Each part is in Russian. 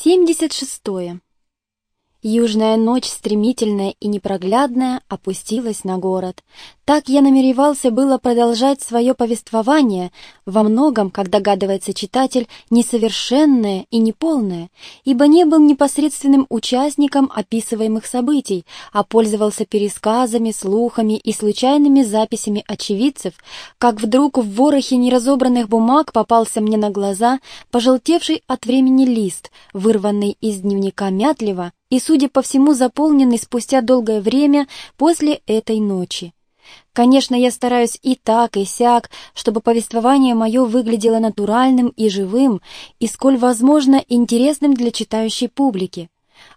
76. Южная ночь, стремительная и непроглядная, опустилась на город. Так я намеревался было продолжать свое повествование, во многом, как догадывается читатель, несовершенное и неполное, ибо не был непосредственным участником описываемых событий, а пользовался пересказами, слухами и случайными записями очевидцев, как вдруг в ворохе неразобранных бумаг попался мне на глаза пожелтевший от времени лист, вырванный из дневника Мятлева, и, судя по всему, заполненный спустя долгое время после этой ночи. Конечно, я стараюсь и так, и сяк, чтобы повествование мое выглядело натуральным и живым, и, сколь возможно, интересным для читающей публики.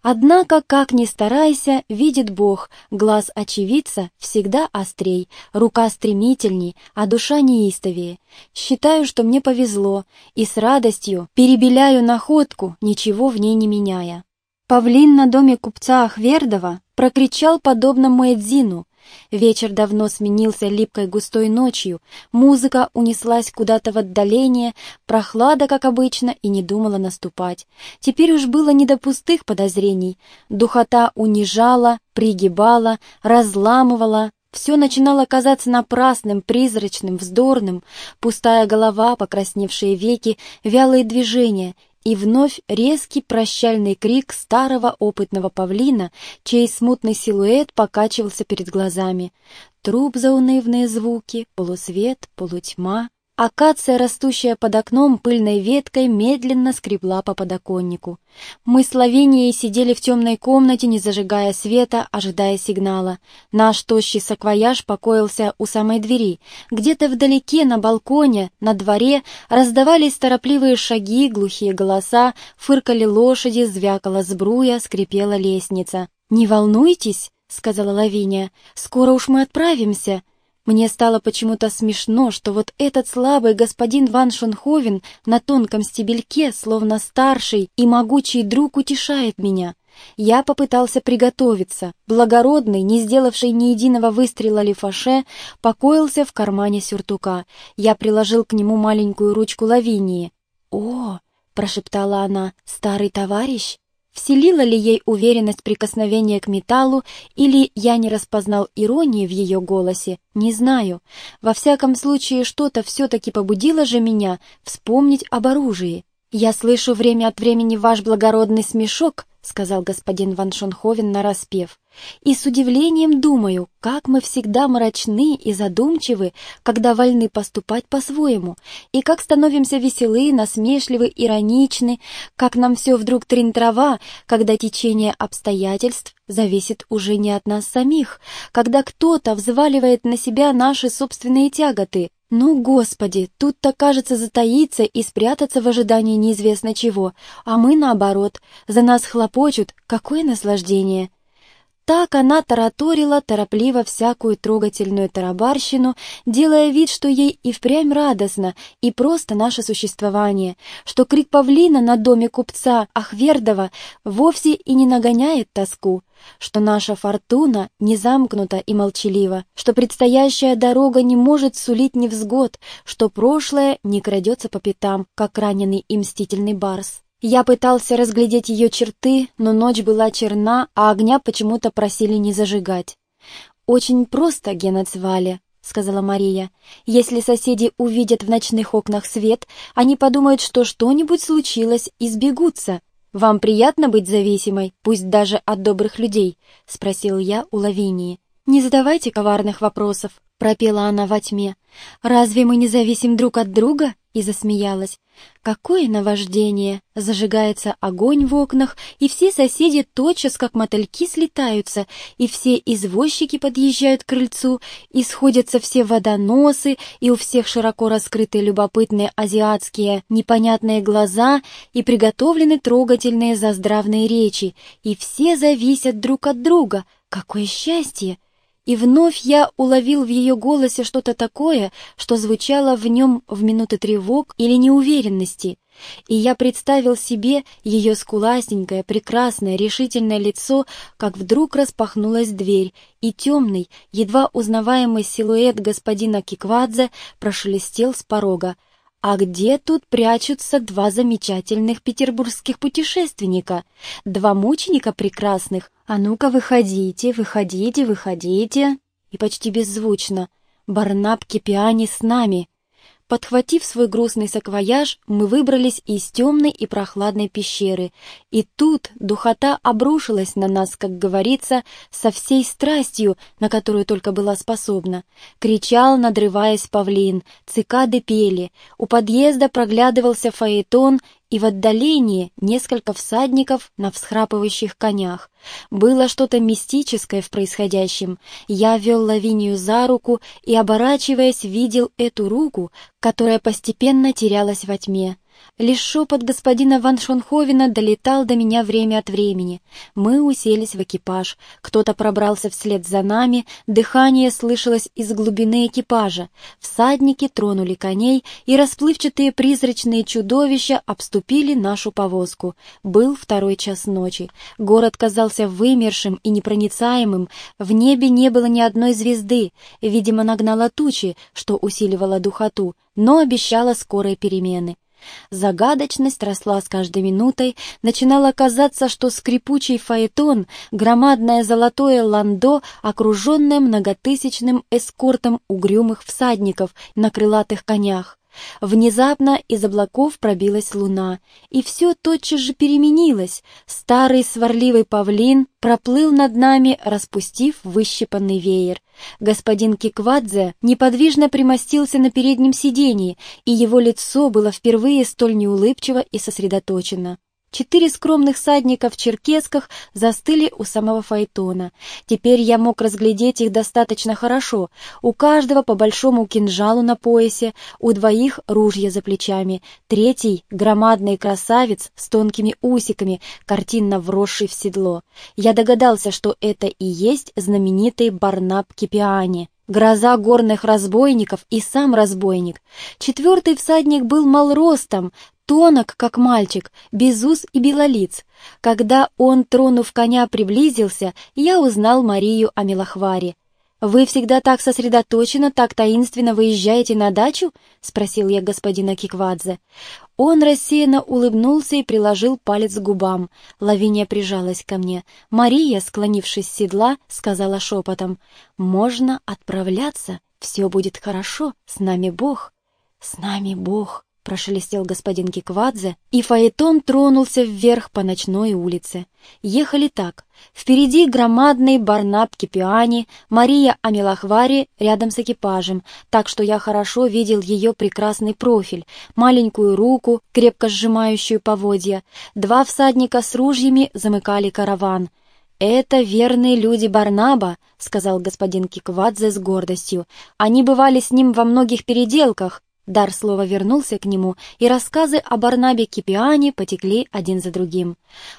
Однако, как ни старайся, видит Бог, глаз очевидца всегда острей, рука стремительней, а душа неистовее. Считаю, что мне повезло, и с радостью перебеляю находку, ничего в ней не меняя. Павлин на доме купца Ахвердова прокричал подобно Муэдзину. Вечер давно сменился липкой густой ночью, музыка унеслась куда-то в отдаление, прохлада, как обычно, и не думала наступать. Теперь уж было не до пустых подозрений. Духота унижала, пригибала, разламывала, все начинало казаться напрасным, призрачным, вздорным, пустая голова, покрасневшие веки, вялые движения — и вновь резкий прощальный крик старого опытного павлина, чей смутный силуэт покачивался перед глазами. Труп заунывные звуки, полусвет, полутьма. Акация, растущая под окном пыльной веткой, медленно скребла по подоконнику. Мы с Лавинией сидели в темной комнате, не зажигая света, ожидая сигнала. Наш тощий саквояж покоился у самой двери. Где-то вдалеке, на балконе, на дворе, раздавались торопливые шаги, глухие голоса, фыркали лошади, звякала сбруя, скрипела лестница. «Не волнуйтесь», — сказала Лавиния, — «скоро уж мы отправимся». Мне стало почему-то смешно, что вот этот слабый господин Ван Шонховен на тонком стебельке, словно старший и могучий друг, утешает меня. Я попытался приготовиться. Благородный, не сделавший ни единого выстрела Лифаше, покоился в кармане сюртука. Я приложил к нему маленькую ручку Лавинии. «О!» — прошептала она. «Старый товарищ?» Вселила ли ей уверенность прикосновения к металлу, или я не распознал иронии в ее голосе, не знаю. Во всяком случае, что-то все-таки побудило же меня вспомнить об оружии. «Я слышу время от времени ваш благородный смешок», — сказал господин Ван Шонховен нараспев. «И с удивлением думаю, как мы всегда мрачны и задумчивы, когда вольны поступать по-своему, и как становимся веселы, насмешливы, ироничны, как нам все вдруг трин-трава, когда течение обстоятельств зависит уже не от нас самих, когда кто-то взваливает на себя наши собственные тяготы, ну, господи, тут-то, кажется, затаиться и спрятаться в ожидании неизвестно чего, а мы, наоборот, за нас хлопочут, какое наслаждение!» Так она тараторила торопливо всякую трогательную тарабарщину, делая вид, что ей и впрямь радостно, и просто наше существование, что крик павлина на доме купца Ахвердова вовсе и не нагоняет тоску, что наша фортуна не замкнута и молчалива, что предстоящая дорога не может сулить невзгод, что прошлое не крадется по пятам, как раненый и мстительный барс. Я пытался разглядеть ее черты, но ночь была черна, а огня почему-то просили не зажигать. «Очень просто, Геноцвале», — сказала Мария. «Если соседи увидят в ночных окнах свет, они подумают, что что-нибудь случилось и сбегутся. Вам приятно быть зависимой, пусть даже от добрых людей?» — спросил я у Лавинии. «Не задавайте коварных вопросов», — пропела она во тьме. «Разве мы не зависим друг от друга?» и засмеялась. Какое наваждение! Зажигается огонь в окнах, и все соседи тотчас, как мотыльки, слетаются, и все извозчики подъезжают к крыльцу, и сходятся все водоносы, и у всех широко раскрытые любопытные азиатские непонятные глаза, и приготовлены трогательные заздравные речи, и все зависят друг от друга. Какое счастье! И вновь я уловил в ее голосе что-то такое, что звучало в нем в минуты тревог или неуверенности, и я представил себе ее скуластенькое, прекрасное, решительное лицо, как вдруг распахнулась дверь, и темный, едва узнаваемый силуэт господина Киквадзе прошелестел с порога. А где тут прячутся два замечательных петербургских путешественника, два мученика прекрасных? А ну-ка, выходите, выходите, выходите!» И почти беззвучно «Барнаб Кипиани с нами!» Подхватив свой грустный саквояж, мы выбрались из темной и прохладной пещеры. И тут духота обрушилась на нас, как говорится, со всей страстью, на которую только была способна. Кричал, надрываясь павлин, цикады пели, у подъезда проглядывался фаэтон, и в отдалении несколько всадников на всхрапывающих конях. Было что-то мистическое в происходящем. Я вел Лавинию за руку и, оборачиваясь, видел эту руку, которая постепенно терялась во тьме. Лишь шепот господина Ван Шонховена долетал до меня время от времени. Мы уселись в экипаж. Кто-то пробрался вслед за нами, дыхание слышалось из глубины экипажа. Всадники тронули коней, и расплывчатые призрачные чудовища обступили нашу повозку. Был второй час ночи. Город казался вымершим и непроницаемым. В небе не было ни одной звезды. Видимо, нагнала тучи, что усиливало духоту, но обещала скорые перемены. Загадочность росла с каждой минутой, начинало казаться, что скрипучий фаэтон, громадное золотое ландо, окруженное многотысячным эскортом угрюмых всадников на крылатых конях. Внезапно из облаков пробилась луна, и все тотчас же переменилось. Старый сварливый павлин проплыл над нами, распустив выщипанный веер. Господин Киквадзе неподвижно примостился на переднем сидении, и его лицо было впервые столь неулыбчиво и сосредоточено. Четыре скромных садника в черкесках застыли у самого файтона. Теперь я мог разглядеть их достаточно хорошо. У каждого по большому кинжалу на поясе, у двоих ружья за плечами, третий — громадный красавец с тонкими усиками, картинно вросший в седло. Я догадался, что это и есть знаменитый Барнаб Кипиани гроза горных разбойников и сам разбойник. Четвертый всадник был мал ростом, тонок, как мальчик, без уз и белолиц. Когда он, тронув коня, приблизился, я узнал Марию Амилахвари. «Вы всегда так сосредоточенно, так таинственно выезжаете на дачу?» — спросил я господина Киквадзе. Он рассеянно улыбнулся и приложил палец к губам. Лавиния прижалась ко мне. Мария, склонившись с седла, сказала шепотом, «Можно отправляться, все будет хорошо, с нами Бог». «С нами Бог», — прошелестел господин Киквадзе, и фаэтон тронулся вверх по ночной улице. Ехали так. Впереди громадный Барнаб Кипиани, Мария Амилахвари рядом с экипажем, так что я хорошо видел ее прекрасный профиль, маленькую руку, крепко сжимающую поводья. Два всадника с ружьями замыкали караван. «Это верные люди Барнаба», — сказал господин Киквадзе с гордостью. «Они бывали с ним во многих переделках, Дар слова вернулся к нему, и рассказы о Барнабе Кипиане потекли один за другим.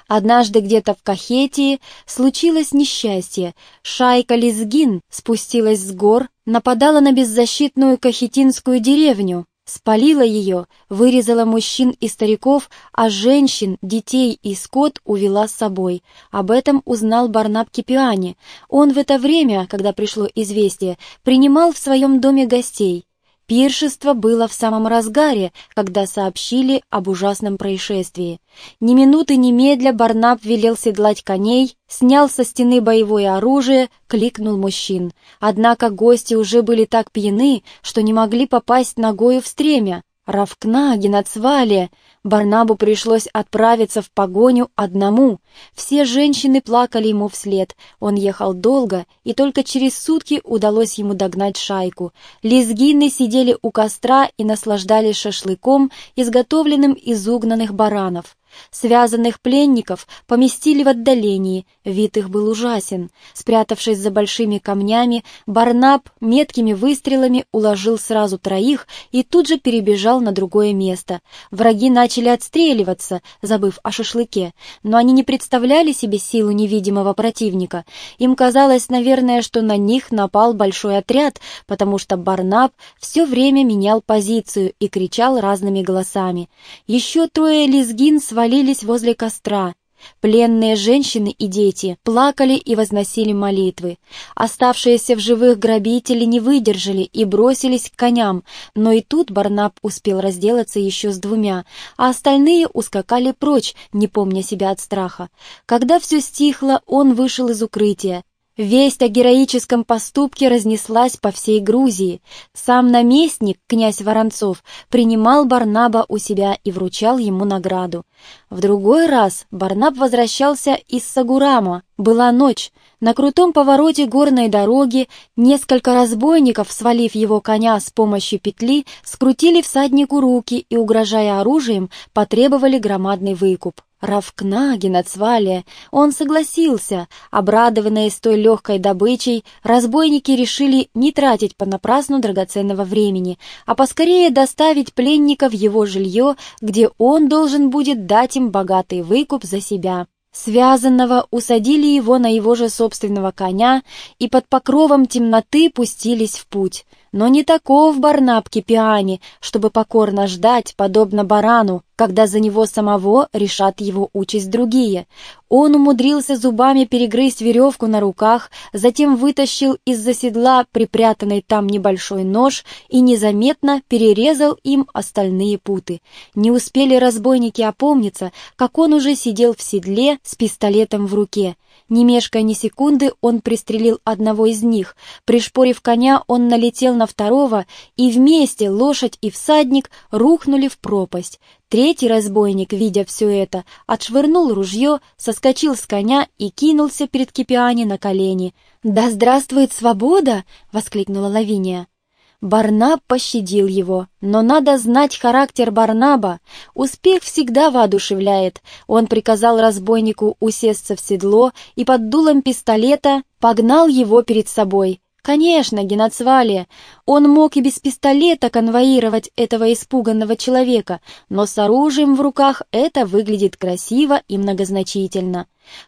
Однажды где-то в Кахетии случилось несчастье. Шайка Лизгин спустилась с гор, нападала на беззащитную кахетинскую деревню, спалила ее, вырезала мужчин и стариков, а женщин, детей и скот увела с собой. Об этом узнал Барнаб Кипиани. Он в это время, когда пришло известие, принимал в своем доме гостей. Пиршество было в самом разгаре, когда сообщили об ужасном происшествии. Ни минуты немедля Барнаб велел седлать коней, снял со стены боевое оружие, кликнул мужчин. Однако гости уже были так пьяны, что не могли попасть ногою в стремя. Равкна, Геноцвалия, Барнабу пришлось отправиться в погоню одному. Все женщины плакали ему вслед. Он ехал долго, и только через сутки удалось ему догнать шайку. Лезгины сидели у костра и наслаждались шашлыком, изготовленным из угнанных баранов. Связанных пленников поместили в отдалении, вид их был ужасен. Спрятавшись за большими камнями, Барнаб меткими выстрелами уложил сразу троих и тут же перебежал на другое место. Враги начали отстреливаться, забыв о шашлыке, но они не представляли себе силу невидимого противника. Им казалось, наверное, что на них напал большой отряд, потому что Барнаб все время менял позицию и кричал разными голосами. Еще трое лезгин свалились возле костра. Пленные женщины и дети плакали и возносили молитвы. Оставшиеся в живых грабители не выдержали и бросились к коням, но и тут Барнаб успел разделаться еще с двумя, а остальные ускакали прочь, не помня себя от страха. Когда все стихло, он вышел из укрытия. Весть о героическом поступке разнеслась по всей Грузии. Сам наместник, князь Воронцов, принимал Барнаба у себя и вручал ему награду. В другой раз Барнаб возвращался из Сагурама. Была ночь. На крутом повороте горной дороги несколько разбойников, свалив его коня с помощью петли, скрутили всаднику руки и, угрожая оружием, потребовали громадный выкуп. Равкна, Геноцвалия, он согласился. Обрадованные с той легкой добычей, разбойники решили не тратить понапрасну драгоценного времени, а поскорее доставить пленника в его жилье, где он должен будет дать им богатый выкуп за себя. Связанного усадили его на его же собственного коня и под покровом темноты пустились в путь. Но не таков Барнаб Кипиани, чтобы покорно ждать, подобно барану, когда за него самого решат его участь другие. Он умудрился зубами перегрызть веревку на руках, затем вытащил из-за седла припрятанный там небольшой нож и незаметно перерезал им остальные путы. Не успели разбойники опомниться, как он уже сидел в седле с пистолетом в руке. Не мешкая ни секунды, он пристрелил одного из них. Пришпорив коня, он налетел на второго, и вместе лошадь и всадник рухнули в пропасть. Третий разбойник, видя все это, отшвырнул ружье, соскочил с коня и кинулся перед Кипиани на колени. «Да здравствует свобода!» — воскликнула Лавиния. Барнаб пощадил его, но надо знать характер Барнаба. Успех всегда воодушевляет. Он приказал разбойнику усесться в седло и под дулом пистолета погнал его перед собой. Конечно, Геноцвалия, он мог и без пистолета конвоировать этого испуганного человека, но с оружием в руках это выглядит красиво и многозначительно.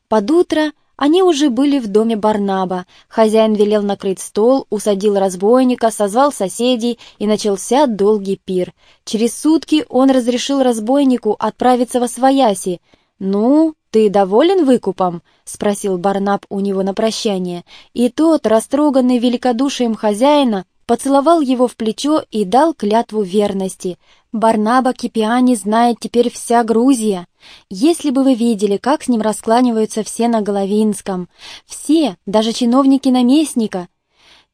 Под утро они уже были в доме Барнаба. Хозяин велел накрыть стол, усадил разбойника, созвал соседей, и начался долгий пир. Через сутки он разрешил разбойнику отправиться во свояси. «Ну, ты доволен выкупом?» — спросил Барнаб у него на прощание. И тот, растроганный великодушием хозяина, поцеловал его в плечо и дал клятву верности. Барнаба Кипиани знает теперь вся Грузия. Если бы вы видели, как с ним раскланиваются все на Головинском. Все, даже чиновники наместника.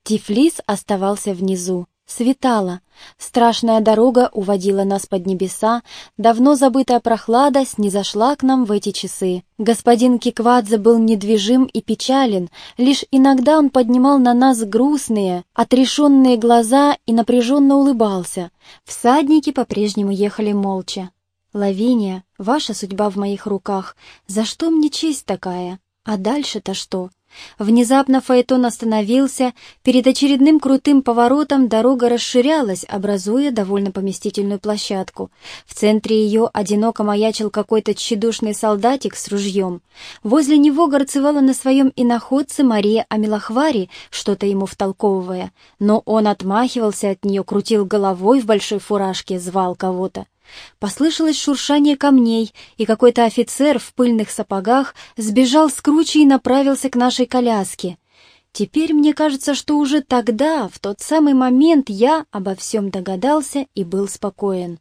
Тифлис оставался внизу. Светало. Страшная дорога уводила нас под небеса, давно забытая прохлада снизошла к нам в эти часы. Господин Киквадзе был недвижим и печален, лишь иногда он поднимал на нас грустные, отрешенные глаза и напряженно улыбался. Всадники по-прежнему ехали молча. «Лавиния, ваша судьба в моих руках. За что мне честь такая? А дальше-то что?» Внезапно Фаэтон остановился, перед очередным крутым поворотом дорога расширялась, образуя довольно поместительную площадку. В центре ее одиноко маячил какой-то тщедушный солдатик с ружьем. Возле него горцевала на своем иноходце Мария Амилахвари, что-то ему втолковывая, но он отмахивался от нее, крутил головой в большой фуражке, звал кого-то. Послышалось шуршание камней, и какой-то офицер в пыльных сапогах сбежал с кручи и направился к нашей коляске. Теперь мне кажется, что уже тогда, в тот самый момент, я обо всем догадался и был спокоен.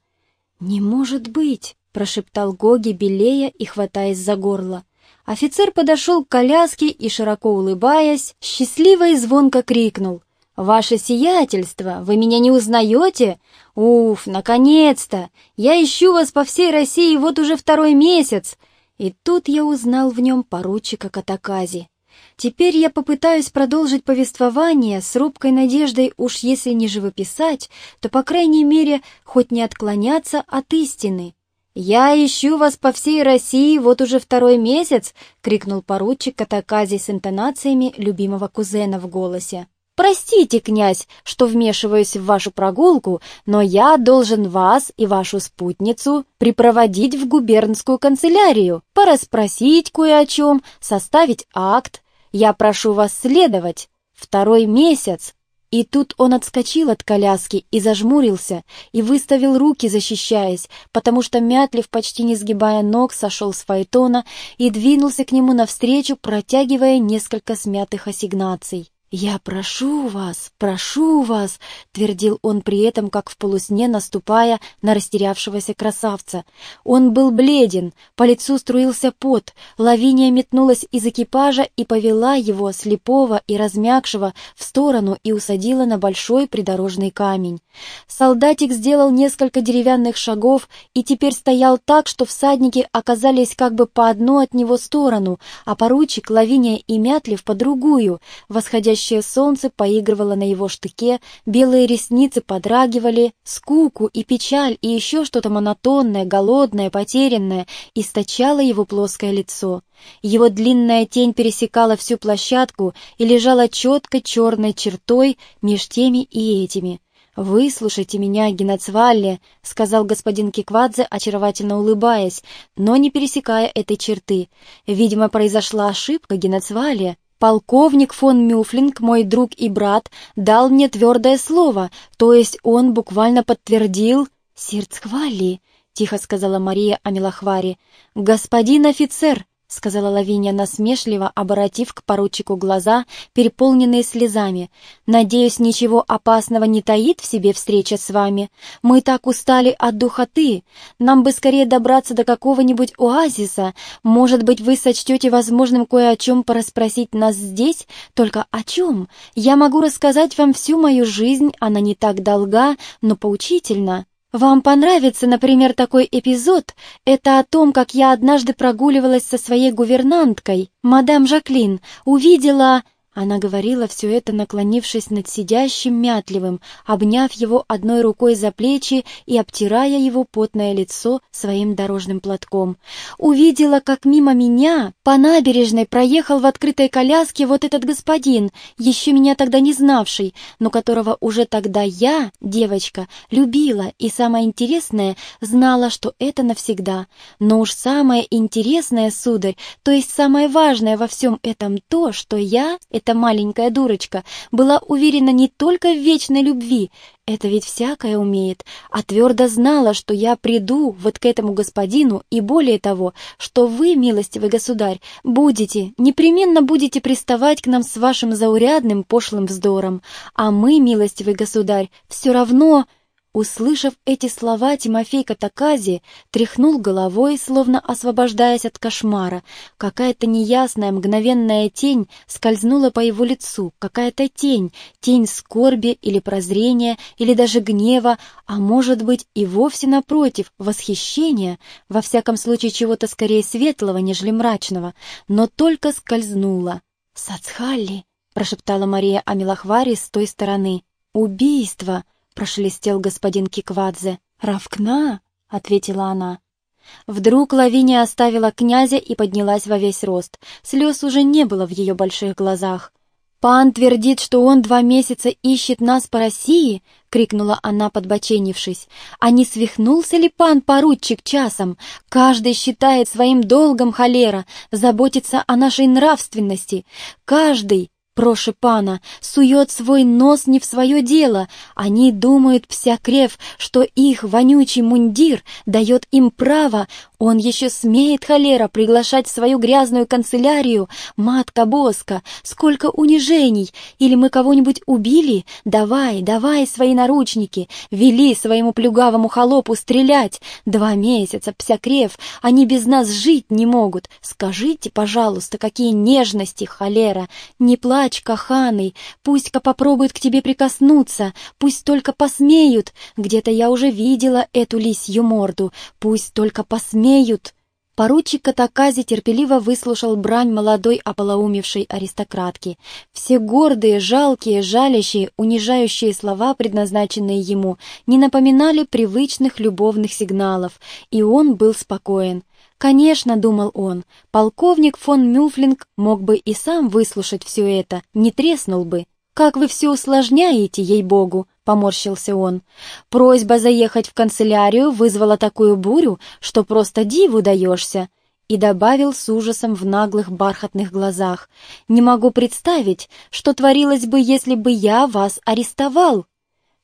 «Не может быть!» — прошептал Гоги, белея и хватаясь за горло. Офицер подошел к коляске и, широко улыбаясь, счастливо и звонко крикнул. «Ваше сиятельство, вы меня не узнаете? Уф, наконец-то! Я ищу вас по всей России вот уже второй месяц!» И тут я узнал в нем поручика Катакази. Теперь я попытаюсь продолжить повествование с робкой надеждой, уж если не живописать, то, по крайней мере, хоть не отклоняться от истины. «Я ищу вас по всей России вот уже второй месяц!» — крикнул поручик Катакази с интонациями любимого кузена в голосе. Простите, князь, что вмешиваюсь в вашу прогулку, но я должен вас и вашу спутницу припроводить в губернскую канцелярию, порасспросить кое о чем, составить акт. Я прошу вас следовать. Второй месяц. И тут он отскочил от коляски и зажмурился, и выставил руки, защищаясь, потому что Мятлив, почти не сгибая ног, сошел с фаэтона и двинулся к нему навстречу, протягивая несколько смятых ассигнаций. «Я прошу вас, прошу вас», — твердил он при этом, как в полусне наступая на растерявшегося красавца. Он был бледен, по лицу струился пот, Лавиния метнулась из экипажа и повела его, слепого и размягшего, в сторону и усадила на большой придорожный камень. Солдатик сделал несколько деревянных шагов и теперь стоял так, что всадники оказались как бы по одну от него сторону, а поручик, Лавиния и Мятлив по другую, восходящие Заходящее солнце поигрывало на его штыке, белые ресницы подрагивали, скуку и печаль и еще что-то монотонное, голодное, потерянное источало его плоское лицо. Его длинная тень пересекала всю площадку и лежала четко черной чертой меж теми и этими. «Выслушайте меня, Геноцвалли», — сказал господин Киквадзе, очаровательно улыбаясь, но не пересекая этой черты. «Видимо, произошла ошибка, Геноцвалли». Полковник фон Мюфлинг, мой друг и брат, дал мне твердое слово, то есть он буквально подтвердил... «Сердцхвали», — тихо сказала Мария Амилахвари. «Господин офицер», — сказала Лавиния насмешливо, оборотив к поручику глаза, переполненные слезами. «Надеюсь, ничего опасного не таит в себе встреча с вами. Мы так устали от духоты. Нам бы скорее добраться до какого-нибудь оазиса. Может быть, вы сочтете возможным кое о чем порасспросить нас здесь? Только о чем? Я могу рассказать вам всю мою жизнь, она не так долга, но поучительна». Вам понравится, например, такой эпизод? Это о том, как я однажды прогуливалась со своей гувернанткой, мадам Жаклин, увидела... Она говорила все это, наклонившись над сидящим мятливым, обняв его одной рукой за плечи и обтирая его потное лицо своим дорожным платком. Увидела, как мимо меня по набережной проехал в открытой коляске вот этот господин, еще меня тогда не знавший, но которого уже тогда я, девочка, любила и, самое интересное, знала, что это навсегда. Но уж самое интересное, сударь, то есть самое важное во всем этом то, что я — это эта маленькая дурочка была уверена не только в вечной любви, это ведь всякое умеет, а твердо знала, что я приду вот к этому господину, и более того, что вы, милостивый государь, будете, непременно будете приставать к нам с вашим заурядным пошлым вздором, а мы, милостивый государь, все равно... Услышав эти слова, Тимофей Катакази тряхнул головой, словно освобождаясь от кошмара. Какая-то неясная мгновенная тень скользнула по его лицу, какая-то тень, тень скорби или прозрения, или даже гнева, а может быть и вовсе напротив, восхищения, во всяком случае чего-то скорее светлого, нежели мрачного, но только скользнула. «Сацхалли!» — прошептала Мария Амилахвари с той стороны. «Убийство!» Прошелестел господин Киквадзе. «Равкна?» — ответила она. Вдруг Лавиния оставила князя и поднялась во весь рост. Слез уже не было в ее больших глазах. «Пан твердит, что он два месяца ищет нас по России?» — крикнула она, подбоченившись. «А не свихнулся ли пан поручик часом? Каждый считает своим долгом холера заботиться о нашей нравственности. Каждый!» Проше пана, сует свой нос не в свое дело. Они думают, псякрев, что их вонючий мундир дает им право. Он еще смеет, холера, приглашать в свою грязную канцелярию. Матка Боска, сколько унижений! Или мы кого-нибудь убили? Давай, давай свои наручники. Вели своему плюгавому холопу стрелять. Два месяца, псякрев, они без нас жить не могут. Скажите, пожалуйста, какие нежности, холера. Не плачь каханый, пусть-ка попробуют к тебе прикоснуться, пусть только посмеют, где-то я уже видела эту лисью морду, пусть только посмеют». Поручик Катакази терпеливо выслушал брань молодой ополоумевшей аристократки. Все гордые, жалкие, жалящие, унижающие слова, предназначенные ему, не напоминали привычных любовных сигналов, и он был спокоен. Конечно, думал он, полковник фон Мюфлинг мог бы и сам выслушать все это, не треснул бы. «Как вы все усложняете, ей-богу!» — поморщился он. Просьба заехать в канцелярию вызвала такую бурю, что просто диву даешься. и добавил с ужасом в наглых бархатных глазах. «Не могу представить, что творилось бы, если бы я вас арестовал!»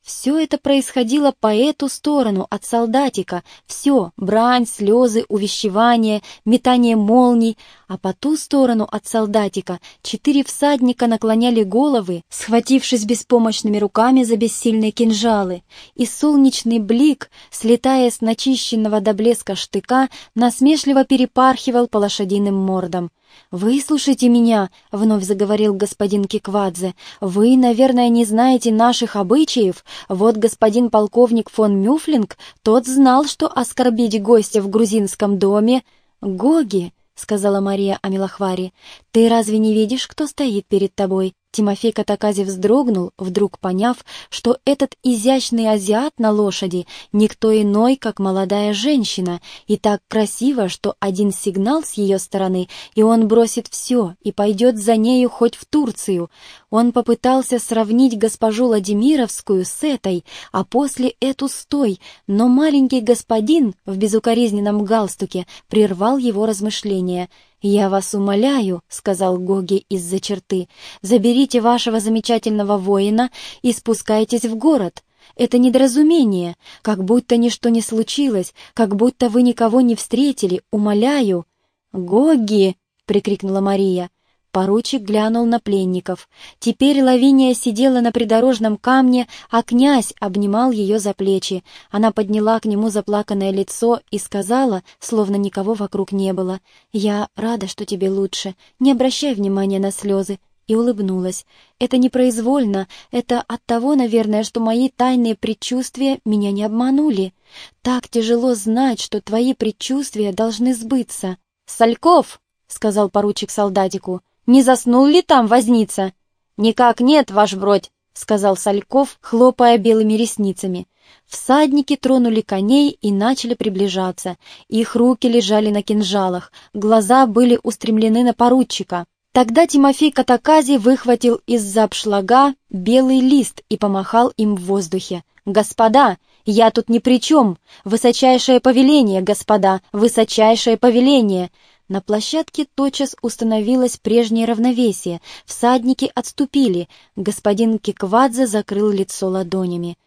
Все это происходило по эту сторону от солдатика. Все — брань, слезы, увещевания, метание молний. А по ту сторону от солдатика четыре всадника наклоняли головы, схватившись беспомощными руками за бессильные кинжалы. И солнечный блик, слетая с начищенного до блеска штыка, насмешливо перепархивал по лошадиным мордам. «Выслушайте меня», — вновь заговорил господин Киквадзе. «Вы, наверное, не знаете наших обычаев. Вот господин полковник фон Мюфлинг, тот знал, что оскорбить гостя в грузинском доме...» «Гоги», — сказала Мария Амилахвари, — «ты разве не видишь, кто стоит перед тобой? Тимофей Катакази вздрогнул, вдруг поняв, что этот изящный азиат на лошади никто иной, как молодая женщина, и так красиво, что один сигнал с ее стороны, и он бросит все и пойдет за нею хоть в Турцию. Он попытался сравнить госпожу Владимировскую с этой, а после эту с той, но маленький господин в безукоризненном галстуке прервал его размышления — «Я вас умоляю», — сказал Гоги из-за черты, — «заберите вашего замечательного воина и спускайтесь в город. Это недоразумение, как будто ничто не случилось, как будто вы никого не встретили, умоляю». «Гоги!» — прикрикнула Мария. Поручик глянул на пленников. Теперь Лавиния сидела на придорожном камне, а князь обнимал ее за плечи. Она подняла к нему заплаканное лицо и сказала, словно никого вокруг не было, «Я рада, что тебе лучше. Не обращай внимания на слезы и улыбнулась. «Это непроизвольно, это от того, наверное, что мои тайные предчувствия меня не обманули. Так тяжело знать, что твои предчувствия должны сбыться». «Сальков!» — сказал поручик солдатику. Не заснул ли там возница?» «Никак нет, ваш бродь», — сказал Сальков, хлопая белыми ресницами. Всадники тронули коней и начали приближаться. Их руки лежали на кинжалах, глаза были устремлены на поручика. Тогда Тимофей Катакази выхватил из-за обшлага белый лист и помахал им в воздухе. «Господа, я тут ни при чем! Высочайшее повеление, господа, высочайшее повеление!» На площадке тотчас установилось прежнее равновесие, всадники отступили, господин Киквадзе закрыл лицо ладонями.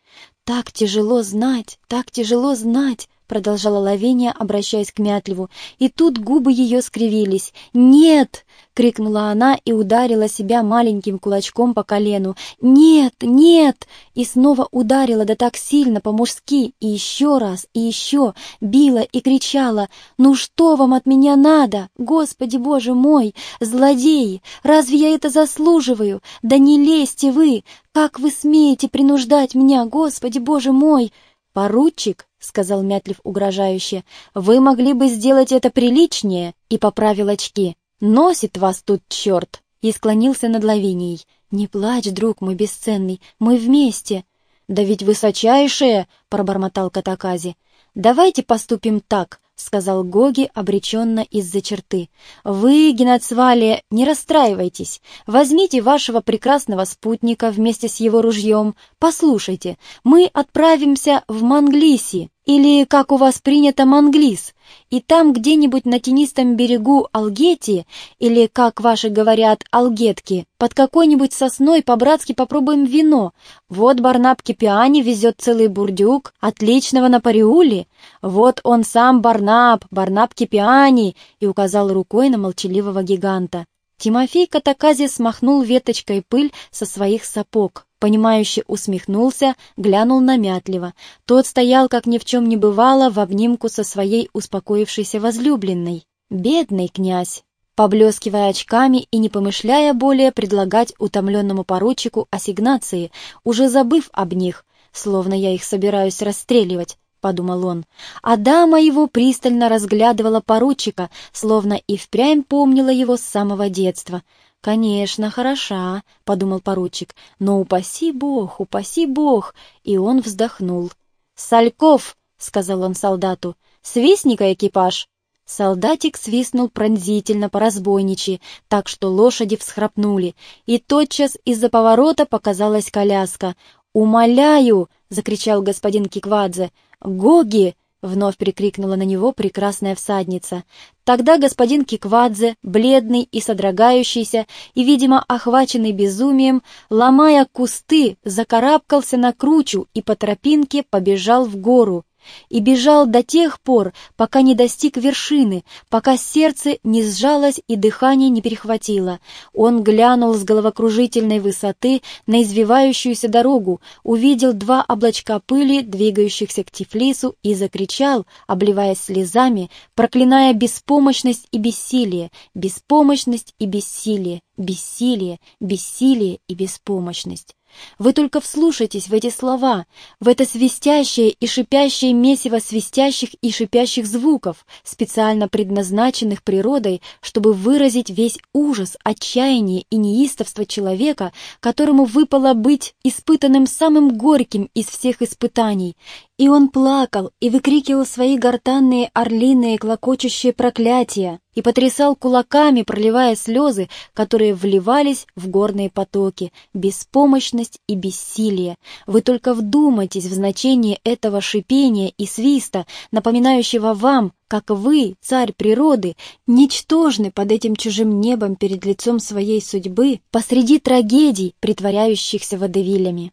«Так тяжело знать, так тяжело знать!» — продолжала Лавиния, обращаясь к Мятлеву, и тут губы ее скривились. «Нет!» Крикнула она и ударила себя маленьким кулачком по колену. «Нет! Нет!» И снова ударила, да так сильно, по-мужски, и еще раз, и еще, била и кричала. «Ну что вам от меня надо? Господи Боже мой! Злодеи! Разве я это заслуживаю? Да не лезьте вы! Как вы смеете принуждать меня, Господи Боже мой!» «Поручик», — сказал Мятлев угрожающе, — «вы могли бы сделать это приличнее», и поправил очки. «Носит вас тут черт!» и склонился над Лавинией. «Не плачь, друг мой бесценный, мы вместе!» «Да ведь высочайшие!» — пробормотал Катакази. «Давайте поступим так», — сказал Гоги обреченно из-за черты. «Вы, Геноцвалия, не расстраивайтесь. Возьмите вашего прекрасного спутника вместе с его ружьем. Послушайте, мы отправимся в Манглиси, или, как у вас принято, Манглис, и там где-нибудь на тенистом берегу Алгети, или, как ваши говорят, Алгетки, под какой-нибудь сосной по-братски попробуем вино. Вот Барнаб Кипиани везет целый бурдюк, отличного на Париуле. Вот он сам Барнаб, Барнаб Кипиани, и указал рукой на молчаливого гиганта. Тимофей Катакази смахнул веточкой пыль со своих сапог, понимающе усмехнулся, глянул намятливо. Тот стоял, как ни в чем не бывало, в обнимку со своей успокоившейся возлюбленной. «Бедный князь!» Поблескивая очками и не помышляя более предлагать утомленному поручику ассигнации, уже забыв об них, словно я их собираюсь расстреливать, — подумал он. А дама его пристально разглядывала поручика, словно и впрямь помнила его с самого детства. «Конечно, хороша», — подумал поручик, — «но упаси бог, упаси бог!» И он вздохнул. «Сальков!» — сказал он солдату. «Свистника экипаж!» Солдатик свистнул пронзительно по разбойничьи, так что лошади всхрапнули, и тотчас из-за поворота показалась коляска. «Умоляю!» — закричал господин Киквадзе. «Гоги!» — вновь прикрикнула на него прекрасная всадница. Тогда господин Киквадзе, бледный и содрогающийся, и, видимо, охваченный безумием, ломая кусты, закарабкался на кручу и по тропинке побежал в гору, и бежал до тех пор, пока не достиг вершины, пока сердце не сжалось и дыхание не перехватило. Он глянул с головокружительной высоты на извивающуюся дорогу, увидел два облачка пыли, двигающихся к Тифлису, и закричал, обливаясь слезами, проклиная беспомощность и бессилие, беспомощность и бессилие, бессилие, бессилие и беспомощность. Вы только вслушайтесь в эти слова, в это свистящее и шипящее месиво свистящих и шипящих звуков, специально предназначенных природой, чтобы выразить весь ужас, отчаяние и неистовство человека, которому выпало быть испытанным самым горьким из всех испытаний, и он плакал и выкрикивал свои гортанные орлиные клокочущие проклятия и потрясал кулаками, проливая слезы, которые вливались в горные потоки, беспомощность и бессилие. Вы только вдумайтесь в значение этого шипения и свиста, напоминающего вам, как вы, царь природы, ничтожны под этим чужим небом перед лицом своей судьбы посреди трагедий, притворяющихся водевилями.